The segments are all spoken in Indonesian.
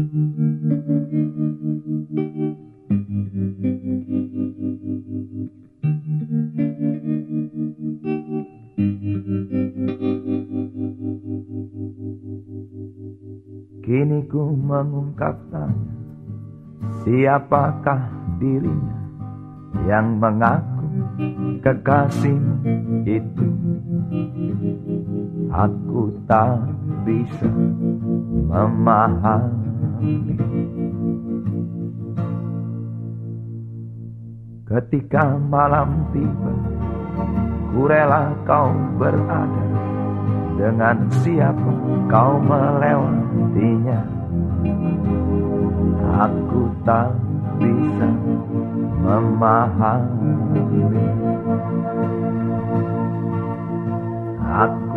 Kini ku mengungkap tanya Siapakah dirinya Yang mengaku kekasihmu itu? Aku tak bisa memahami Ketika malam tiba Ku rela kau berada. Dengan siapa kau melewatinya? Aku tak bisa memahami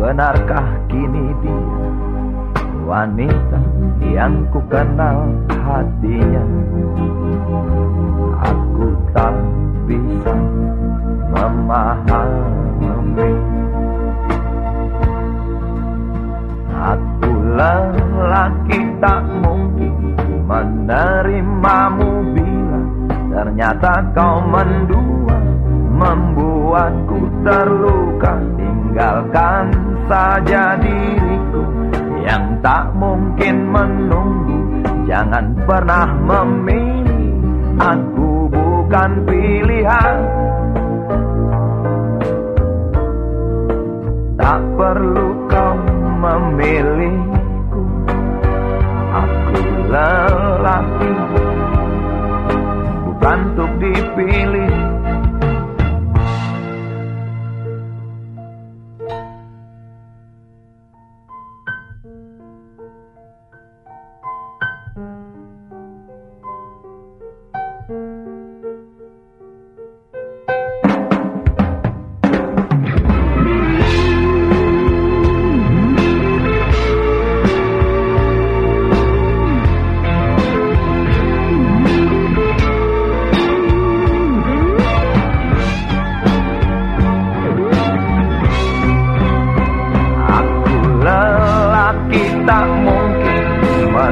Benarkah kini dia Wanita yang ku kenal hatinya? Aku tak bisa memahami Aku lelaki tak mungkin menerimamu bila Ternyata kau mendua Membuatku terluka Tinggalkan saja diriku Yang tak mungkin menunggu. Jangan pernah memilih Aku bukan pilihan. Tak perlu kau memilihku Aku lelaki. Bukan untuk dipilih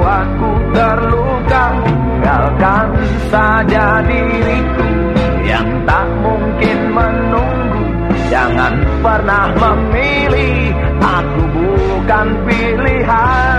membuatku terluka. Tinggalkan saja diriku yang tak mungkin menunggu. Jangan pernah memilih aku bukan pilihan